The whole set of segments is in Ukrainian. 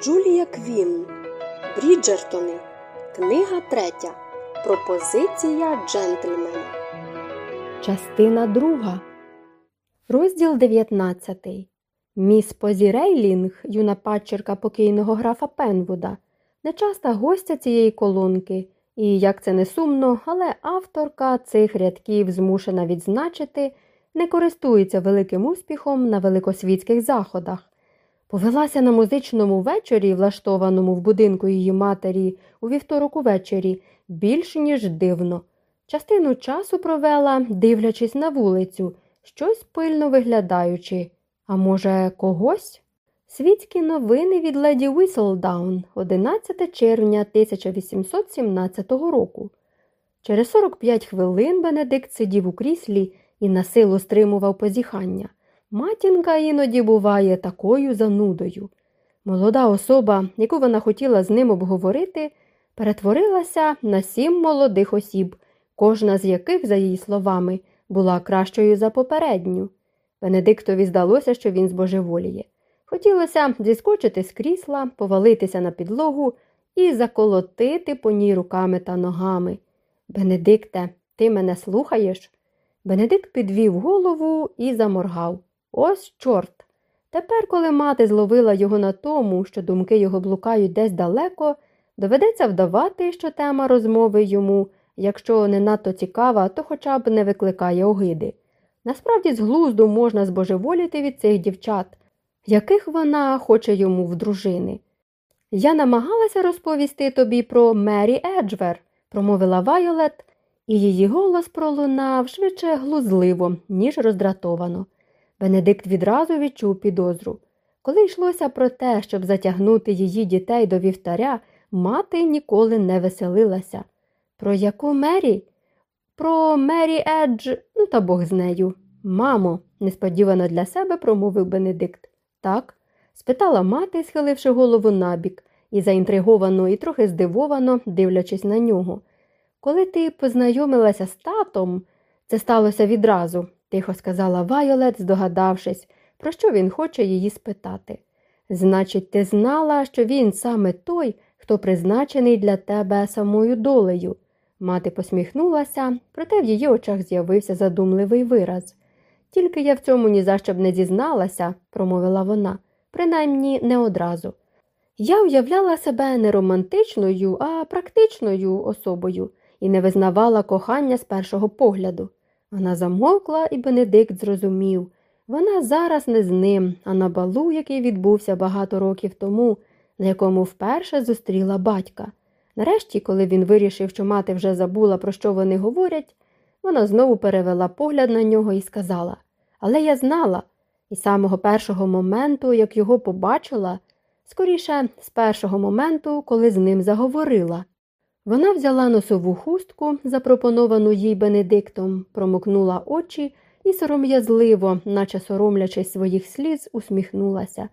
Джулія Квін. Бріджертони. Книга третя. Пропозиція джентльмена. Частина друга. Розділ 19. Міс Позі Рейлінг, юна падчерка покійного графа Пенвуда, нечаста гостя цієї колонки, і, як це не сумно, але авторка цих рядків змушена відзначити, не користується великим успіхом на великосвітських заходах. Повелася на музичному вечорі, влаштованому в будинку її матері у вівторок увечері, більш ніж дивно. Частину часу провела, дивлячись на вулицю, щось пильно виглядаючи. А може, когось? Світські новини від леді Віселдаун, 11 червня 1817 року. Через 45 хвилин Бенедикт сидів у кріслі і на силу стримував позіхання. Матінка іноді буває такою занудою. Молода особа, яку вона хотіла з ним обговорити, перетворилася на сім молодих осіб, кожна з яких, за її словами, була кращою за попередню. Бенедиктові здалося, що він збожеволіє. Хотілося зіскочити з крісла, повалитися на підлогу і заколотити по ній руками та ногами. Бенедикте, ти мене слухаєш? Бенедикт підвів голову і заморгав. Ось чорт. Тепер, коли мати зловила його на тому, що думки його блукають десь далеко, доведеться вдавати, що тема розмови йому, якщо не надто цікава, то хоча б не викликає огиди. Насправді, з глузду можна збожеволіти від цих дівчат, яких вона хоче йому в дружини. Я намагалася розповісти тобі про Мері Еджвер, промовила Вайолет, і її голос пролунав швидше глузливо, ніж роздратовано. Бенедикт відразу відчув підозру. Коли йшлося про те, щоб затягнути її дітей до вівтаря, мати ніколи не веселилася. Про яку Мері? Про Мері Едж, ну та Бог з нею. Мамо, несподівано для себе промовив Бенедикт. Так? спитала мати, схиливши голову набік, і заінтриговано і трохи здивовано, дивлячись на нього. Коли ти познайомилася з татом, це сталося відразу, тихо сказала Вайолет, здогадавшись, про що він хоче її спитати. Значить, ти знала, що він саме той, хто призначений для тебе самою долею. Мати посміхнулася, проте в її очах з'явився задумливий вираз. Тільки я в цьому ні за що б не дізналася, промовила вона, принаймні не одразу. Я уявляла себе не романтичною, а практичною особою і не визнавала кохання з першого погляду. Вона замовкла, і Бенедикт зрозумів вона зараз не з ним, а на балу, який відбувся багато років тому, на якому вперше зустріла батька. Нарешті, коли він вирішив, що мати вже забула, про що вони говорять, вона знову перевела погляд на нього і сказала Але я знала, і з самого першого моменту, як його побачила, скоріше, з першого моменту, коли з ним заговорила. Вона взяла носову хустку, запропоновану їй Бенедиктом, промокнула очі і сором'язливо, наче соромлячись своїх сліз, усміхнулася.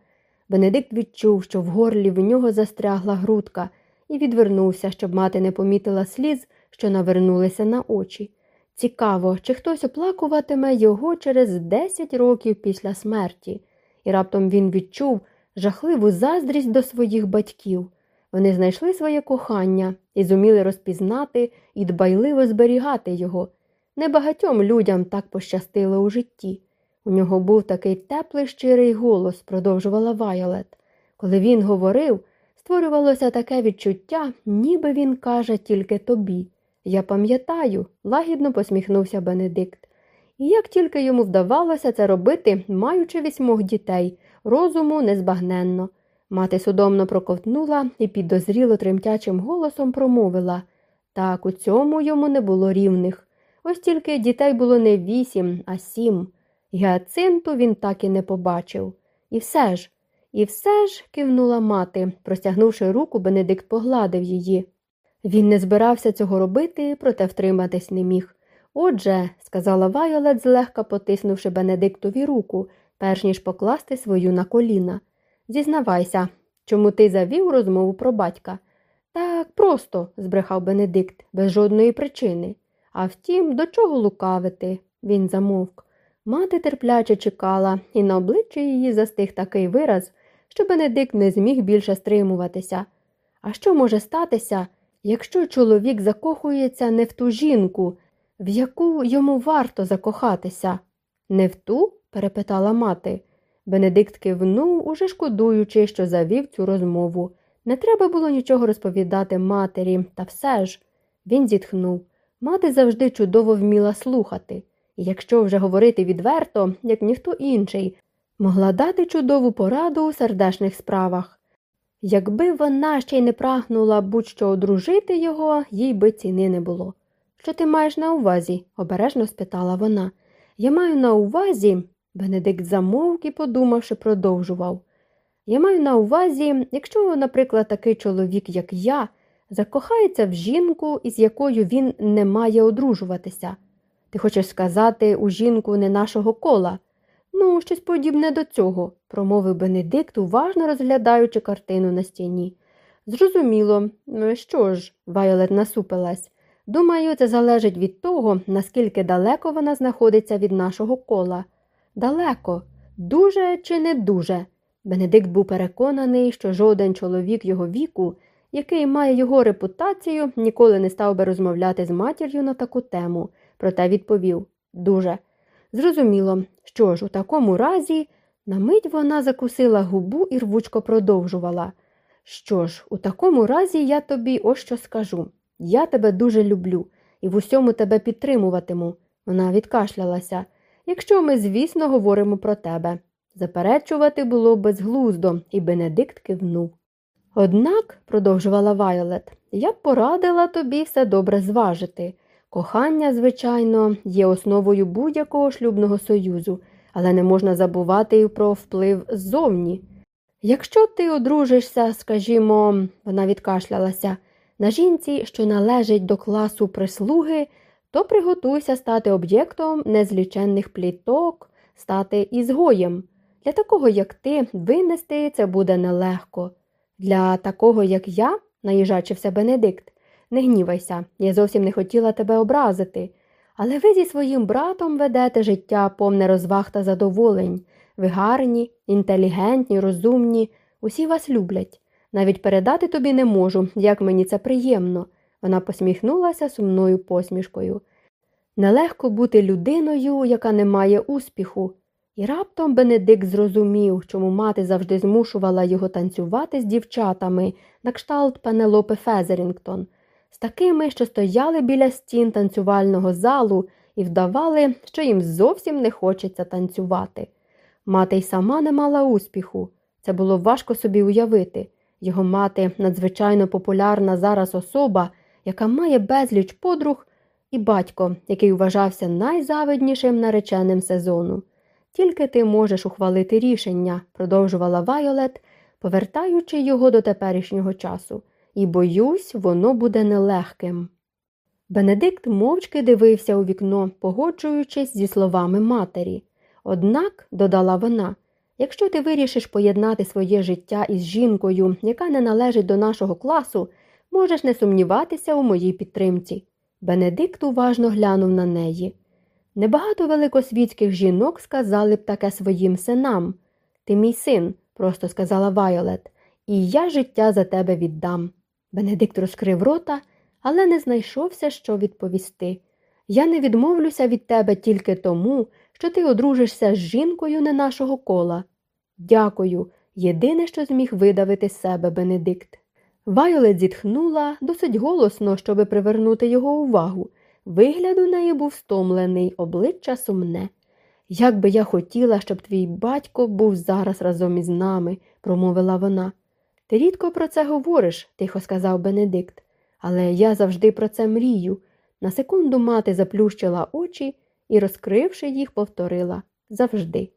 Бенедикт відчув, що в горлі в нього застрягла грудка, і відвернувся, щоб мати не помітила сліз, що навернулися на очі. Цікаво, чи хтось оплакуватиме його через десять років після смерті, і раптом він відчув жахливу заздрість до своїх батьків. Вони знайшли своє кохання і зуміли розпізнати і дбайливо зберігати його. Небагатьом людям так пощастило у житті. У нього був такий теплий щирий голос, продовжувала Вайолет. Коли він говорив, створювалося таке відчуття, ніби він каже тільки тобі. Я пам'ятаю, лагідно посміхнувся Бенедикт. І як тільки йому вдавалося це робити, маючи вісьмох дітей, розуму незбагненно. Мати судомно проковтнула і підозріло тремтячим голосом промовила так, у цьому йому не було рівних. Ось тільки дітей було не вісім, а сім. Гіацинту він так і не побачив. І все ж, і все ж, кивнула мати, простягнувши руку, Бенедикт погладив її. Він не збирався цього робити, проте втриматись не міг. Отже, сказала Вайолет, злегка потиснувши Бенедиктові руку, перш ніж покласти свою на коліна. Зізнавайся, чому ти завів розмову про батька? Так просто, збрехав Бенедикт, без жодної причини. А втім, до чого лукавити? Він замовк. Мати терпляче чекала, і на обличчі її застиг такий вираз, що Бенедикт не зміг більше стримуватися. А що може статися, якщо чоловік закохується не в ту жінку, в яку йому варто закохатися? Не в ту? перепитала мати. Бенедикт кивнув, уже шкодуючи, що завів цю розмову. Не треба було нічого розповідати матері, та все ж. Він зітхнув. Мати завжди чудово вміла слухати, і якщо вже говорити відверто, як ніхто інший, могла дати чудову пораду у сердешних справах. Якби вона ще й не прагнула будь-що одружити його, їй би ціни не було. Що ти маєш на увазі? обережно спитала вона. Я маю на увазі, Бенедикт замовк і, подумавши, продовжував. Я маю на увазі, якщо, наприклад, такий чоловік, як я, закохається в жінку, із якою він не має одружуватися. Ти хочеш сказати у жінку не нашого кола? Ну, щось подібне до цього, промовив Бенедикт, уважно розглядаючи картину на стіні. Зрозуміло, Ну, що ж, Вайолет насупилась. Думаю, це залежить від того, наскільки далеко вона знаходиться від нашого кола. Далеко, дуже чи не дуже. Бенедикт був переконаний, що жоден чоловік його віку, який має його репутацію, ніколи не став би розмовляти з матір'ю на таку тему, проте відповів дуже. Зрозуміло, що ж, у такому разі, на мить вона закусила губу і рвучко продовжувала. Що ж, у такому разі я тобі ось що скажу. Я тебе дуже люблю і в усьому тебе підтримуватиму. Вона відкашлялася. Якщо ми, звісно, говоримо про тебе. Заперечувати було безглуздо, і Бенедикт кивнув. Однак, продовжувала Вайолет, я б порадила тобі все добре зважити. Кохання, звичайно, є основою будь-якого шлюбного союзу, але не можна забувати й про вплив ззовні. Якщо ти одружишся, скажімо, вона відкашлялася, на жінці, що належить до класу прислуги, то приготуйся стати об'єктом незліченних пліток, стати ізгоєм. Для такого, як ти, винести це буде нелегко. Для такого, як я, наїжачився Бенедикт, не гнівайся, я зовсім не хотіла тебе образити. Але ви зі своїм братом ведете життя повне розваг та задоволень. Ви гарні, інтелігентні, розумні, усі вас люблять. Навіть передати тобі не можу, як мені це приємно. Вона посміхнулася сумною посмішкою. Нелегко бути людиною, яка не має успіху. І раптом Бенедикт зрозумів, чому мати завжди змушувала його танцювати з дівчатами на кшталт Пенелопи Фезерінгтон, з такими, що стояли біля стін танцювального залу і вдавали, що їм зовсім не хочеться танцювати. Мати й сама не мала успіху. Це було важко собі уявити. Його мати надзвичайно популярна зараз особа, яка має безліч подруг, і батько, який вважався найзавиднішим нареченим сезону. Тільки ти можеш ухвалити рішення, продовжувала Вайолет, повертаючи його до теперішнього часу, і боюсь, воно буде нелегким. Бенедикт мовчки дивився у вікно, погоджуючись зі словами матері. Однак, додала вона, якщо ти вирішиш поєднати своє життя із жінкою, яка не належить до нашого класу, можеш не сумніватися у моїй підтримці. Бенедикт уважно глянув на неї. Небагато великосвітських жінок сказали б таке своїм синам. Ти мій син, просто сказала Вайолет, і я життя за тебе віддам. Бенедикт розкрив рота, але не знайшовся, що відповісти. Я не відмовлюся від тебе тільки тому, що ти одружишся з жінкою не нашого кола. Дякую, єдине, що зміг видавити себе Бенедикт. Вайолет зітхнула досить голосно, щоби привернути його увагу. Вигляд у неї був стомлений, обличчя сумне. Як би я хотіла, щоб твій батько був зараз разом із нами, промовила вона. Ти рідко про це говориш, тихо сказав Бенедикт, але я завжди про це мрію. На секунду мати заплющила очі і, розкривши їх, повторила завжди.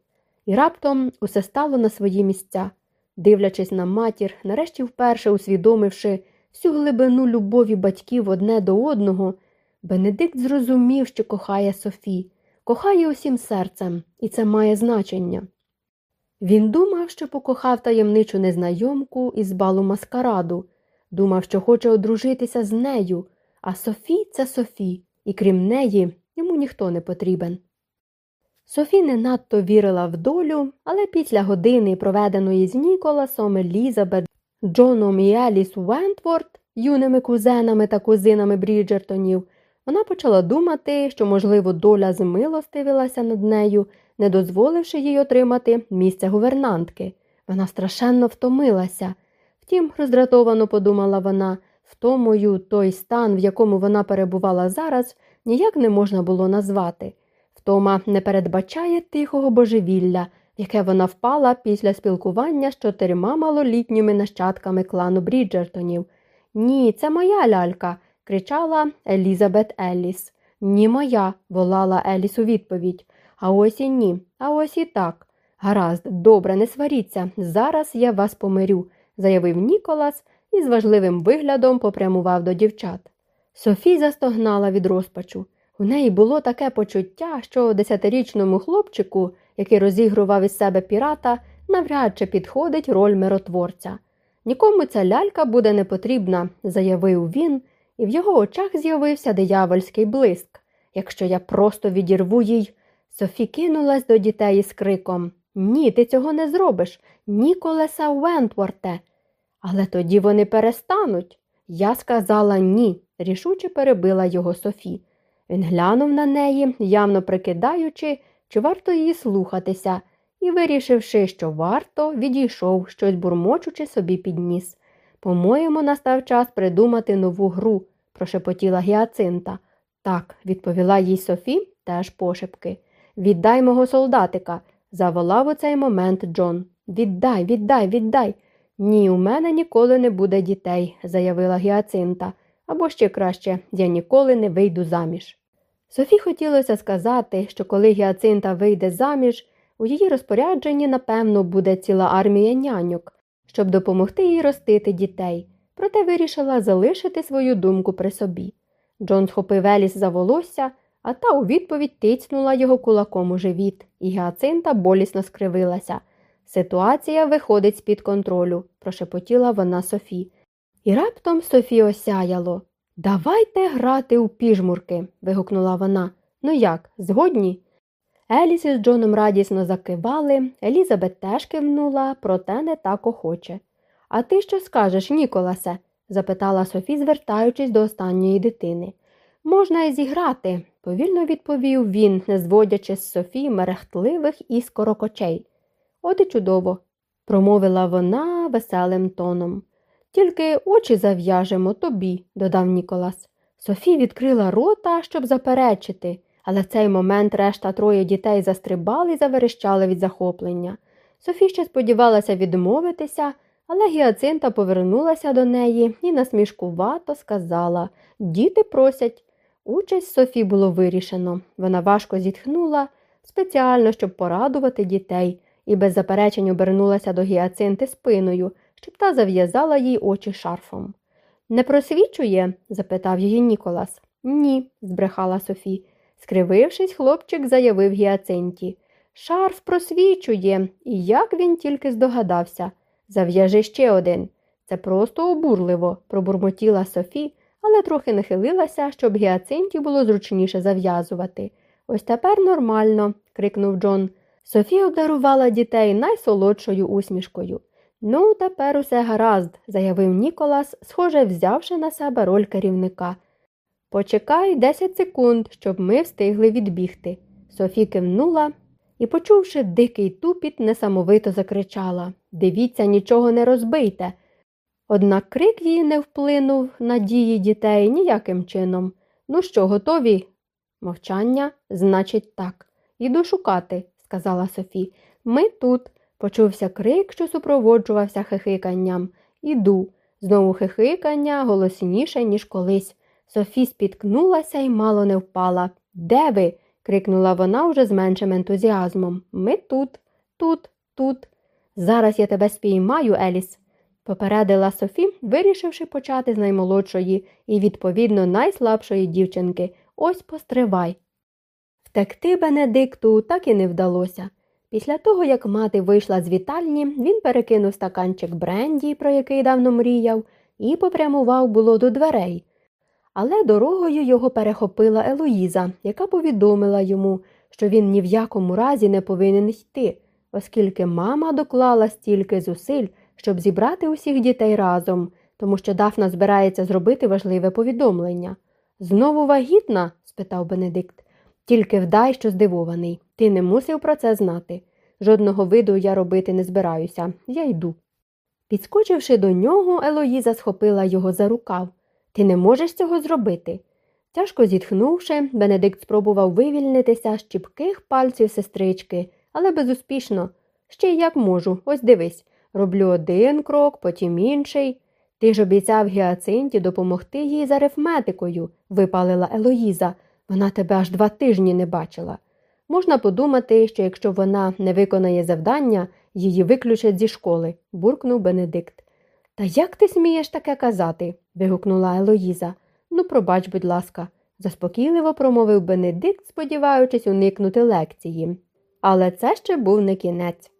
І раптом усе стало на свої місця. Дивлячись на матір, нарешті вперше усвідомивши всю глибину любові батьків одне до одного, Бенедикт зрозумів, що кохає Софі, кохає усім серцем, і це має значення. Він думав, що покохав таємничу незнайомку із балу маскараду, думав, що хоче одружитися з нею, а Софі це Софі, і крім неї йому ніхто не потрібен. Софі не надто вірила в долю, але після години, проведеної з Ніколасом, Елізабет, Джоном і Еліс Вентворд, юними кузенами та кузинами Бріджертонів, вона почала думати, що, можливо, доля змилостивилася над нею, не дозволивши їй отримати місце гувернантки. Вона страшенно втомилася. Втім, роздратовано подумала вона, втомою той стан, в якому вона перебувала зараз, ніяк не можна було назвати. Втома не передбачає тихого божевілля, в яке вона впала після спілкування з чотирма малолітніми нащадками клану Бріджертонів. Ні, це моя лялька, кричала Елізабет Елліс. Ні, моя, волала Еліс у відповідь. А ось і ні, а ось і так. Гаразд, добре, не сваріться. Зараз я вас помирю, заявив Ніколас і з важливим виглядом попрямував до дівчат. Софій застогнала від розпачу. У неї було таке почуття, що десятирічному хлопчику, який розігрував із себе пірата, навряд чи підходить роль миротворця. Нікому ця лялька буде не потрібна, заявив він, і в його очах з'явився диявольський блиск. Якщо я просто відірву їй. Софі кинулась до дітей із криком Ні, ти цього не зробиш, Ніколеса Вентворте. Але тоді вони перестануть. Я сказала ні, рішуче перебила його Софі. Він глянув на неї, явно прикидаючи, чи варто її слухатися, і, вирішивши, що варто, відійшов, щось бурмочучи собі під ніс. По-моєму, настав час придумати нову гру, прошепотіла Гіацинта. Так, відповіла їй Софі, теж пошепки. Віддай мого солдатика, заволав у цей момент Джон. Віддай, віддай, віддай. Ні, у мене ніколи не буде дітей, заявила Гіацинта, або ще краще, я ніколи не вийду заміж. Софі хотілося сказати, що коли Гіацинта вийде заміж, у її розпорядженні, напевно, буде ціла армія няньок, щоб допомогти їй ростити дітей, проте вирішила залишити свою думку при собі. Джон схопив Еліс за волосся, а та у відповідь тицнула його кулаком у живіт, і Гіацинта болісно скривилася. Ситуація виходить з-під контролю, прошепотіла вона Софі. І раптом Софі осяяло. Давайте грати у піжмурки. вигукнула вона. Ну як, згодні? Еліс із Джоном радісно закивали, Елізабет теж кивнула, проте не так охоче. А ти що скажеш, Ніколасе? запитала Софі, звертаючись до останньої дитини. Можна і зіграти, повільно відповів він, не зводячи з Софі мерехтливих іскорок очей. От і чудово, промовила вона веселим тоном. Тільки очі зав'яжемо тобі, додав Ніколас. Софі відкрила рота, щоб заперечити, але в цей момент решта троє дітей застрибали і заверещали від захоплення. Софі ще сподівалася відмовитися, але Гіацинта повернулася до неї і насмішкувато сказала Діти просять. Участь Софі було вирішено. Вона важко зітхнула спеціально, щоб порадувати дітей, і без заперечень обернулася до гіацинти спиною, щоб та зав'язала їй очі шарфом. Не просвічує? запитав її Ніколас. Ні, збрехала Софі. Скривившись, хлопчик заявив гіацинті. Шарф просвічує, і як він тільки здогадався. Зав'яжи ще один. Це просто обурливо, пробурмотіла Софі, але трохи нахилилася, щоб гіацинті було зручніше зав'язувати. Ось тепер нормально, крикнув Джон. Софія обдарувала дітей найсолодшою усмішкою. Ну, тепер усе гаразд, заявив Ніколас, схоже, взявши на себе роль керівника. Почекай 10 секунд, щоб ми встигли відбігти. Софі кивнула і, почувши дикий тупіт, несамовито закричала Дивіться, нічого не розбийте. Однак крик її не вплинув на дії дітей ніяким чином. Ну що, готові? Мовчання, значить, так. Іду шукати, сказала Софі. Ми тут. Почувся крик, що супроводжувався хихиканням. Іду. Знову хихикання голосніше, ніж колись. Софі спіткнулася і мало не впала. Де ви? крикнула вона уже з меншим ентузіазмом. Ми тут, тут, тут. Зараз я тебе спіймаю, Еліс, попередила Софі, вирішивши почати з наймолодшої і, відповідно, найслабшої дівчинки. Ось постривай. Втекти Бенедикту так і не вдалося. Після того, як мати вийшла з вітальні, він перекинув стаканчик бренді, про який давно мріяв, і попрямував було до дверей. Але дорогою його перехопила Елоїза, яка повідомила йому, що він ні в якому разі не повинен йти, оскільки мама доклала стільки зусиль, щоб зібрати усіх дітей разом, тому що Дафна збирається зробити важливе повідомлення. Знову вагітна? спитав Бенедикт. Тільки вдай, що здивований. Ти не мусив про це знати. Жодного виду я робити не збираюся. Я йду. Підскочивши до нього, Елоїза схопила його за рукав. Ти не можеш цього зробити. Тяжко зітхнувши, Бенедикт спробував вивільнитися з чіпких пальців сестрички, але безуспішно. Ще й як можу, ось дивись. Роблю один крок, потім інший. Ти ж обіцяв Гіацинті допомогти їй з арифметикою, випалила Елоїза. Вона тебе аж два тижні не бачила. Можна подумати, що якщо вона не виконає завдання, її виключать зі школи, буркнув Бенедикт. Та як ти смієш таке казати? вигукнула Елоїза. Ну, пробач, будь ласка, заспокійливо промовив Бенедикт, сподіваючись уникнути лекції. Але це ще був не кінець.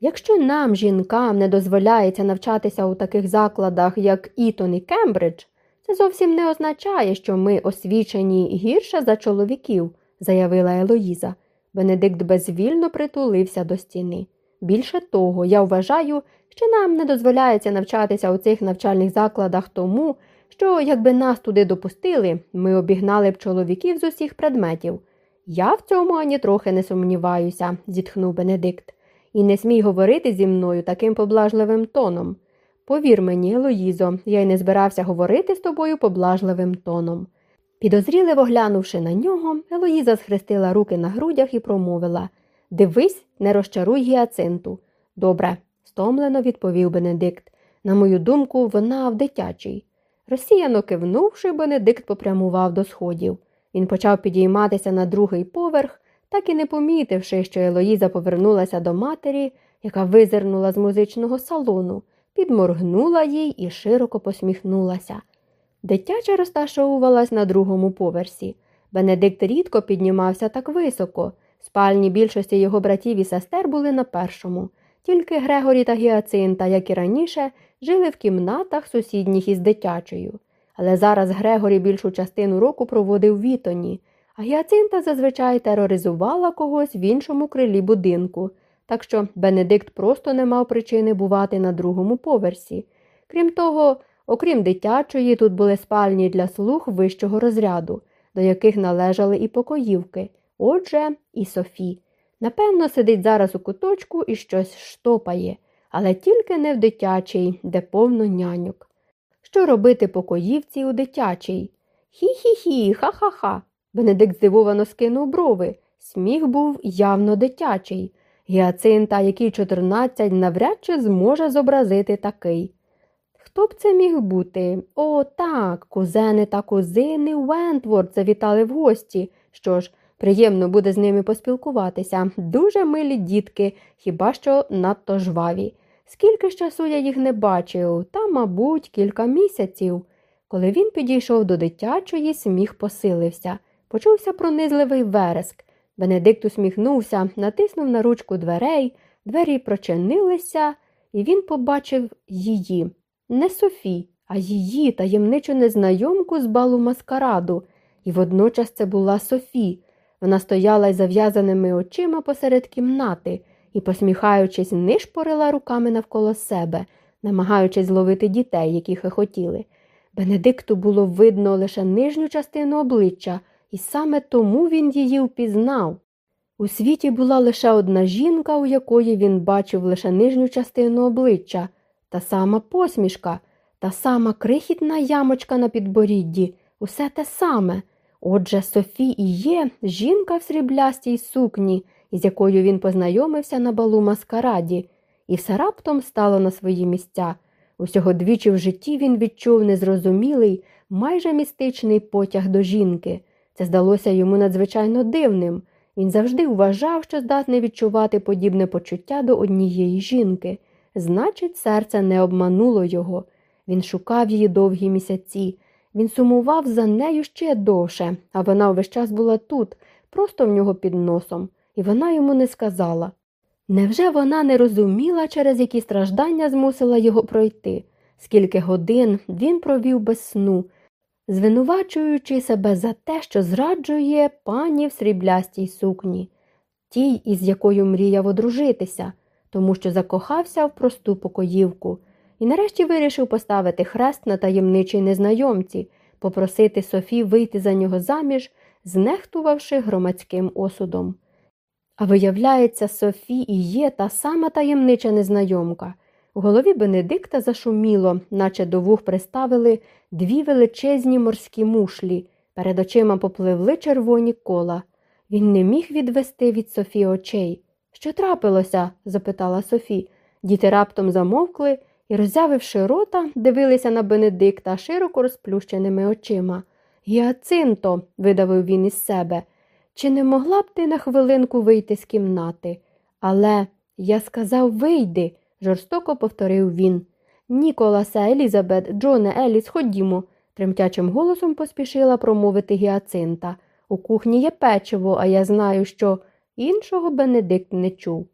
Якщо нам, жінкам, не дозволяється навчатися у таких закладах, як Ітон і Кембридж, це зовсім не означає, що ми освічені гірше за чоловіків, заявила Елоїза. Бенедикт безвільно притулився до стіни. Більше того, я вважаю, що нам не дозволяється навчатися у цих навчальних закладах тому, що, якби нас туди допустили, ми обігнали б чоловіків з усіх предметів. Я в цьому ані трохи не сумніваюся, зітхнув Бенедикт, і не смій говорити зі мною таким поблажливим тоном. Повір мені, Лоїзо, я й не збирався говорити з тобою поблажливим тоном. Підозріливо глянувши на нього, Елоїза схрестила руки на грудях і промовила Дивись, не розчаруй гіацинту. Добре, стомлено відповів Бенедикт. На мою думку, вона в дитячій. Розсіяно кивнувши, Бенедикт попрямував до сходів. Він почав підійматися на другий поверх, так і не помітивши, що Елоїза повернулася до матері, яка визирнула з музичного салону, підморгнула їй і широко посміхнулася. Дитяча розташовувалась на другому поверсі. Бенедикт рідко піднімався так високо. Спальні більшості його братів і сестер були на першому. Тільки Грегорі та Гіацинта, як і раніше, жили в кімнатах сусідніх із дитячою. Але зараз Грегорі більшу частину року проводив в Вітоні, а Гіацинта зазвичай тероризувала когось в іншому крилі будинку, так що Бенедикт просто не мав причини бувати на другому поверсі. Крім того, окрім дитячої, тут були спальні для слуг вищого розряду, до яких належали і покоївки, отже, і Софі. Напевно, сидить зараз у куточку і щось штопає, але тільки не в дитячій, де повно няньок. Що робити покоївці у дитячій? Хі-хі-хі, ха-ха-ха. Бенедикт здивовано скинув брови. Сміх був явно дитячий. Гіацинта, який 14, навряд чи зможе зобразити такий. Хто б це міг бути? О, так, кузени та кузини Вентворд завітали в гості. Що ж, приємно буде з ними поспілкуватися. Дуже милі дітки, хіба що надто жваві. Скільки ж часу я їх не бачив, та, мабуть, кілька місяців. Коли він підійшов до дитячої, сміх посилився. Почувся пронизливий вереск. Бенедикт усміхнувся, натиснув на ручку дверей, двері прочинилися, і він побачив її. Не Софі, а її таємничу незнайомку з балу маскараду. І водночас це була Софі. Вона стояла із зав'язаними очима посеред кімнати і, посміхаючись, нишпорила руками навколо себе, намагаючись зловити дітей, які хихотіли. Бенедикту було видно лише нижню частину обличчя, і саме тому він її впізнав. У світі була лише одна жінка, у якої він бачив лише нижню частину обличчя, та сама посмішка, та сама крихітна ямочка на підборідді, усе те саме. Отже, Софі і є жінка в сріблястій сукні, із якою він познайомився на балу маскараді, і все раптом стало на свої місця. Усього двічі в житті він відчув незрозумілий, майже містичний потяг до жінки. Це здалося йому надзвичайно дивним. Він завжди вважав, що здатний відчувати подібне почуття до однієї жінки. Значить, серце не обмануло його. Він шукав її довгі місяці. Він сумував за нею ще довше, а вона увесь час була тут, просто в нього під носом, і вона йому не сказала. Невже вона не розуміла, через які страждання змусила його пройти? Скільки годин він провів без сну, звинувачуючи себе за те, що зраджує пані в сріблястій сукні. тій, із якою мріяв одружитися, тому що закохався в просту покоївку, і нарешті вирішив поставити хрест на таємничій незнайомці, попросити Софі вийти за нього заміж, знехтувавши громадським осудом. А виявляється, Софі і є та сама таємнича незнайомка. У голові Бенедикта зашуміло, наче до вух приставили дві величезні морські мушлі, перед очима попливли червоні кола. Він не міг відвести від Софі очей. Що трапилося? запитала Софі. Діти раптом замовкли і, роззявивши рота, дивилися на Бенедикта широко розплющеними очима. Гіацинто, видавив він із себе, чи не могла б ти на хвилинку вийти з кімнати? Але я сказав вийди, жорстоко повторив він. Ніколасе, Елізабет, Джоне, Еліс, ходімо, тремтячим голосом поспішила промовити гіацинта. У кухні є печиво, а я знаю, що іншого Бенедикт не чув.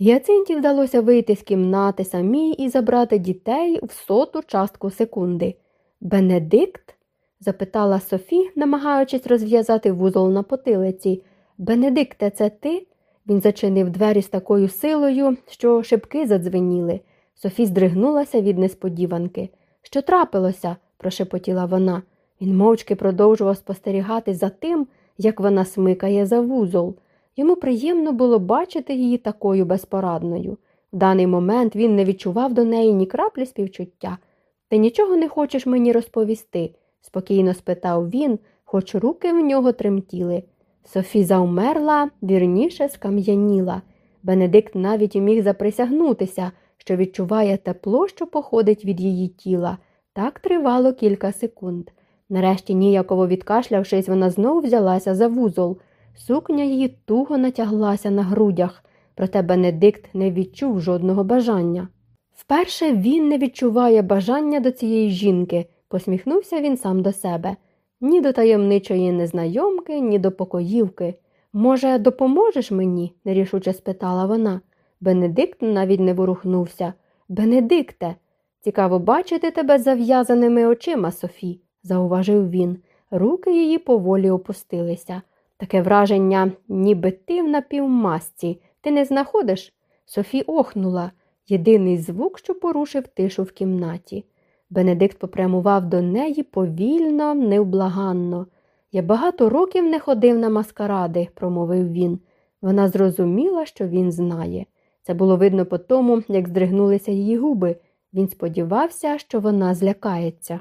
Гіацинті вдалося вийти з кімнати самій і забрати дітей в соту частку секунди. Бенедикт? запитала Софі, намагаючись розв'язати вузол на потилиці. Бенедикте, це ти? Він зачинив двері з такою силою, що шибки задзвеніли. Софі здригнулася від несподіванки. Що трапилося? прошепотіла вона. Він мовчки продовжував спостерігати за тим, як вона смикає за вузол. Йому приємно було бачити її такою безпорадною. В даний момент він не відчував до неї ні краплі співчуття. Ти нічого не хочеш мені розповісти? спокійно спитав він, хоч руки в нього тремтіли. Софі заумерла, вірніше скам'яніла. Бенедикт навіть міг заприсягнутися, що відчуває тепло, що походить від її тіла. Так тривало кілька секунд. Нарешті, ніяково відкашлявшись, вона знову взялася за вузол. Сукня її туго натяглася на грудях, проте Бенедикт не відчув жодного бажання. Вперше він не відчуває бажання до цієї жінки, посміхнувся він сам до себе. Ні до таємничої незнайомки, ні до покоївки. Може, допоможеш мені? нерішуче спитала вона. Бенедикт навіть не ворухнувся. Бенедикте, цікаво бачити тебе зав'язаними очима, Софі, зауважив він. Руки її поволі опустилися. Таке враження, ніби ти в напівмасці. Ти не знаходиш? Софі охнула єдиний звук, що порушив тишу в кімнаті. Бенедикт попрямував до неї повільно, невблаганно. Я багато років не ходив на маскаради, промовив він. Вона зрозуміла, що він знає. Це було видно по тому, як здригнулися її губи. Він сподівався, що вона злякається.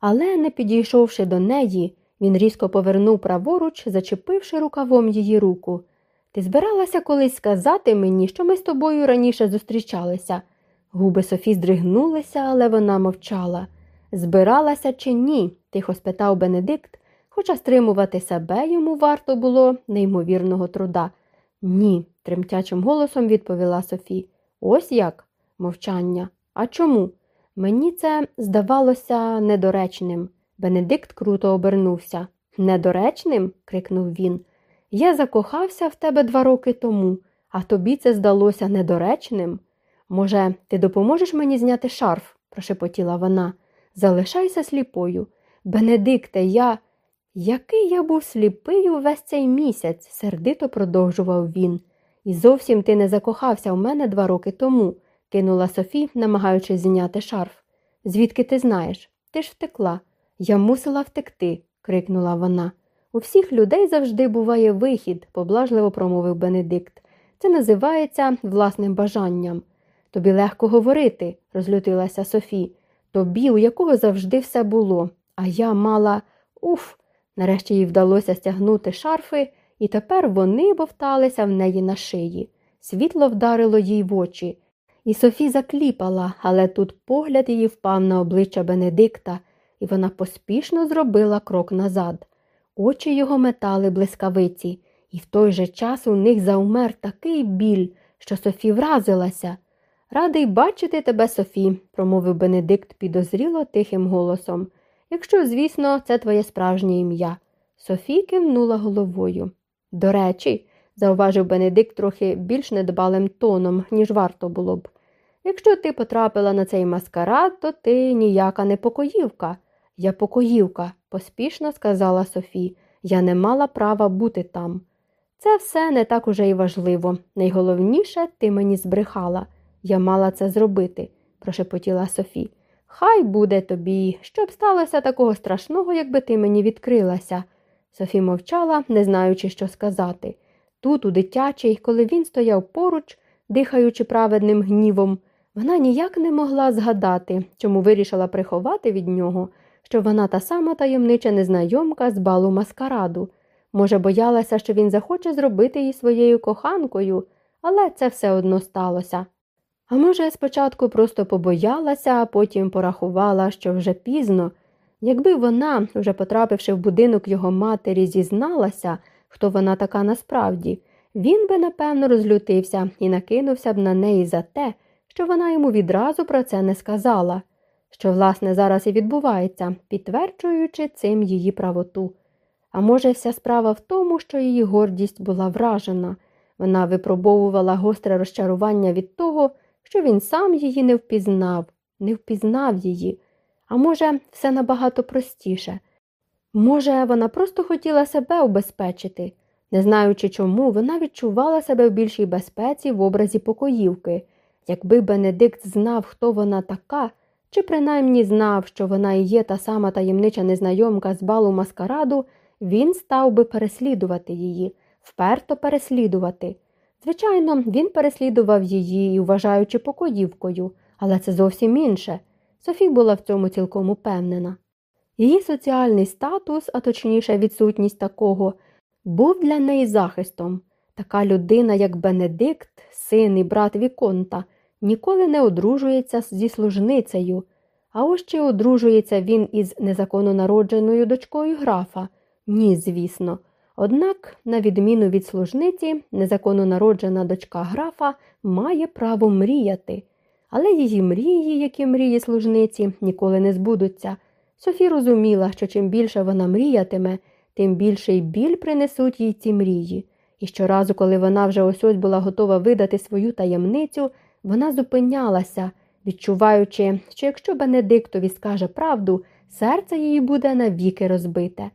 Але, не підійшовши до неї, він різко повернув праворуч, зачепивши рукавом її руку. Ти збиралася колись сказати мені, що ми з тобою раніше зустрічалися. Губи Софі здригнулися, але вона мовчала. Збиралася чи ні? тихо спитав Бенедикт, хоча стримувати себе йому варто було неймовірного труда. Ні, тремтячим голосом відповіла Софі. Ось як? Мовчання. А чому? Мені це здавалося недоречним. Бенедикт круто обернувся. Недоречним? крикнув він. Я закохався в тебе два роки тому, а тобі це здалося недоречним. Може, ти допоможеш мені зняти шарф? прошепотіла вона. Залишайся сліпою. Бенедикте, я. Який я був сліпий увесь цей місяць, сердито продовжував він. І зовсім ти не закохався в мене два роки тому, кинула Софі, намагаючись зняти шарф. Звідки ти знаєш? Ти ж втекла. Я мусила втекти, крикнула вона. У всіх людей завжди буває вихід, поблажливо промовив Бенедикт. Це називається власним бажанням. Тобі легко говорити, розлютилася Софі. Тобі, у якого завжди все було. А я мала уф. Нарешті їй вдалося стягнути шарфи, і тепер вони бовталися в неї на шиї. Світло вдарило їй в очі. І Софі закліпала, але тут погляд її впав на обличчя Бенедикта, і вона поспішно зробила крок назад. Очі його метали блискавиці, і в той же час у них заумер такий біль, що Софі вразилася. Радий бачити тебе, Софі, промовив Бенедикт підозріло тихим голосом. Якщо, звісно, це твоє справжнє ім'я. Софі кивнула головою. До речі, зауважив Бенедикт трохи більш недбалим тоном, ніж варто було б. Якщо ти потрапила на цей маскарад, то ти ніяка не покоївка. Я покоївка, поспішно сказала Софі. Я не мала права бути там. Це все не так уже й важливо. Найголовніше, ти мені збрехала. Я мала це зробити, прошепотіла Софі. Хай буде тобі, щоб сталося такого страшного, якби ти мені відкрилася. Софі мовчала, не знаючи, що сказати. Тут, у дитячий, коли він стояв поруч, дихаючи праведним гнівом, вона ніяк не могла згадати, чому вирішила приховати від нього, що вона та сама таємнича незнайомка з балу маскараду. Може, боялася, що він захоче зробити її своєю коханкою, але це все одно сталося. А може, спочатку просто побоялася, а потім порахувала, що вже пізно. Якби вона, вже потрапивши в будинок його матері, зізналася, хто вона така насправді, він би, напевно, розлютився і накинувся б на неї за те, що вона йому відразу про це не сказала, що, власне, зараз і відбувається, підтверджуючи цим її правоту. А може, вся справа в тому, що її гордість була вражена, вона випробовувала гостре розчарування від того, що він сам її не впізнав, не впізнав її. А може, все набагато простіше. Може, вона просто хотіла себе убезпечити. Не знаючи чому, вона відчувала себе в більшій безпеці в образі покоївки. Якби Бенедикт знав, хто вона така, чи принаймні знав, що вона і є та сама таємнича незнайомка з балу маскараду, він став би переслідувати її, вперто переслідувати. Звичайно, він переслідував її, вважаючи покоївкою, але це зовсім інше. Софі була в цьому цілком упевнена. Її соціальний статус, а точніше відсутність такого, був для неї захистом. Така людина, як Бенедикт, син і брат Віконта, ніколи не одружується зі служницею, а ось чи одружується він із незаконно народженою дочкою графа? Ні, звісно. Однак, на відміну від служниці, незаконно народжена дочка графа має право мріяти, але її мрії, які мрії служниці, ніколи не збудуться. Софі розуміла, що чим більше вона мріятиме, тим більший біль принесуть їй ці мрії. І щоразу, коли вона вже ось ось була готова видати свою таємницю, вона зупинялася, відчуваючи, що якщо Бенедиктові скаже правду, серце її буде навіки розбите.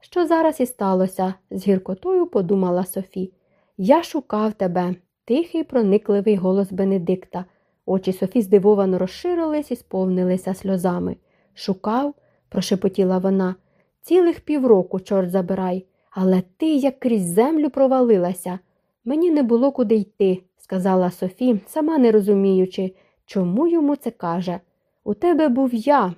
Що зараз і сталося, з гіркотою подумала Софі. Я шукав тебе, тихий, проникливий голос Бенедикта. Очі Софі здивовано розширились і сповнилися сльозами. Шукав, прошепотіла вона, цілих півроку, чорт забирай, але ти як крізь землю провалилася. Мені не було куди йти, сказала Софі, сама не розуміючи, чому йому це каже. У тебе був я.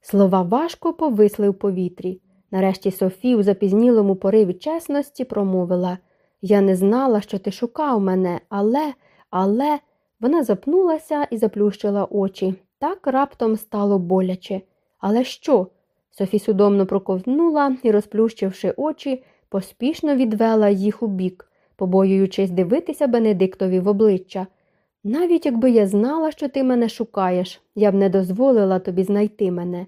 Слова важко повисли в повітрі. Нарешті Софі у запізнілому пориві чесності промовила Я не знала, що ти шукав мене, але, але. Вона запнулася і заплющила очі. Так раптом стало боляче. Але що? Софі судомно проковтнула і, розплющивши очі, поспішно відвела їх у бік, побоюючись дивитися Бенедиктові в обличчя. Навіть якби я знала, що ти мене шукаєш, я б не дозволила тобі знайти мене.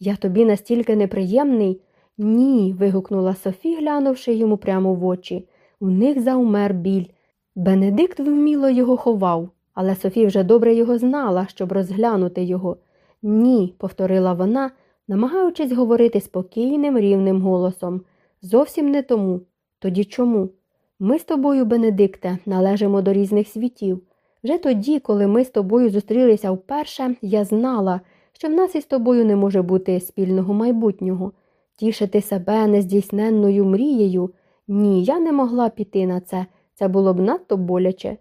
Я тобі настільки неприємний. Ні. вигукнула Софі, глянувши йому прямо в очі. У них заумер біль. Бенедикт вміло його ховав, але Софі вже добре його знала, щоб розглянути його. Ні, повторила вона, намагаючись говорити спокійним, рівним голосом. Зовсім не тому. Тоді чому? Ми з тобою, Бенедикте, належимо до різних світів. Вже тоді, коли ми з тобою зустрілися вперше, я знала, що в нас із тобою не може бути спільного майбутнього. Тішити себе нездійсненною мрією? Ні, я не могла піти на це. Це було б надто боляче.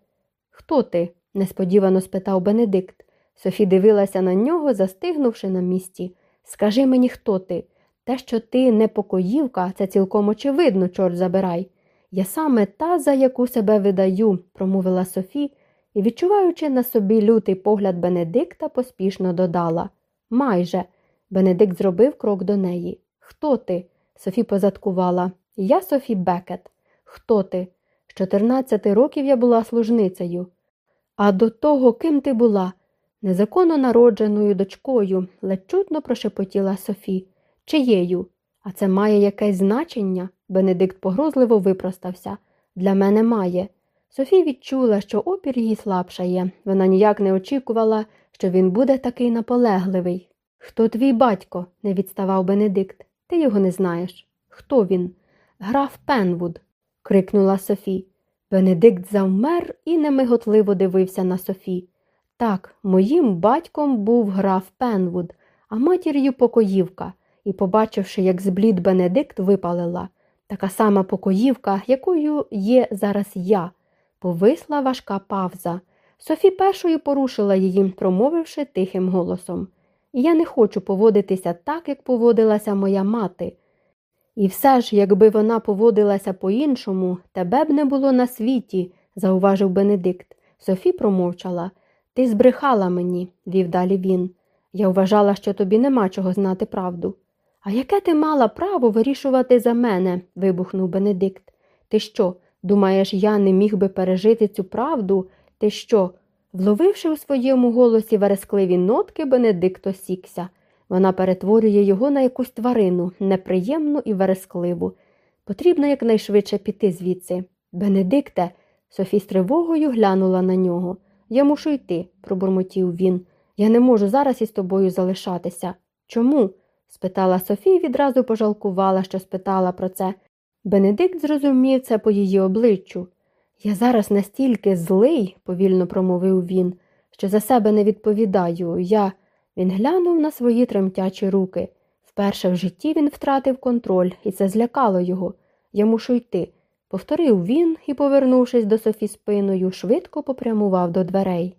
Хто ти? несподівано спитав Бенедикт. Софі дивилася на нього, застигнувши на місці. Скажи мені, хто ти? Те, що ти не покоївка, це цілком очевидно, чорт забирай. Я саме та, за яку себе видаю, промовила Софі і, відчуваючи на собі лютий погляд Бенедикта, поспішно додала. Майже. Бенедикт зробив крок до неї. Хто ти? Софі позадкувала. Я Софі Бекет. Хто ти? З 14 років я була служницею. А до того, ким ти була? Незаконно народженою дочкою, ледь чутно прошепотіла Софі. Чиєю? А це має якесь значення? Бенедикт погрозливо випростався. Для мене має. Софі відчула, що опір її слабшає. Вона ніяк не очікувала, що він буде такий наполегливий. Хто твій батько? не відставав Бенедикт. Ти його не знаєш. Хто він? Граф Пенвуд. крикнула Софі. Бенедикт завмер і немиготливо дивився на Софі. Так, моїм батьком був граф Пенвуд, а матір'ю покоївка, і, побачивши, як зблід Бенедикт випалила, така сама покоївка, якою є зараз я. Повисла важка павза. Софі першою порушила її, промовивши тихим голосом. Я не хочу поводитися так, як поводилася моя мати. І все ж, якби вона поводилася по-іншому, тебе б не було на світі, зауважив Бенедикт. Софі промовчала. Ти збрехала мені, вів далі він. Я вважала, що тобі нема чого знати правду. А яке ти мала право вирішувати за мене? вибухнув Бенедикт. Ти що, думаєш, я не міг би пережити цю правду? Ти що? Вловивши у своєму голосі верескливі нотки, Бенедикт осікся. Вона перетворює його на якусь тварину, неприємну і верескливу. Потрібно якнайшвидше піти звідси. Бенедикте, Софі з тривогою глянула на нього. Я мушу йти, пробурмотів він. Я не можу зараз із тобою залишатися. Чому? Спитала Софі і відразу пожалкувала, що спитала про це. Бенедикт зрозумів це по її обличчю. Я зараз настільки злий, повільно промовив він, що за себе не відповідаю. Я. Він глянув на свої тремтячі руки. Вперше в житті він втратив контроль, і це злякало його. Я мушу йти. Повторив він і, повернувшись до Софі спиною, швидко попрямував до дверей.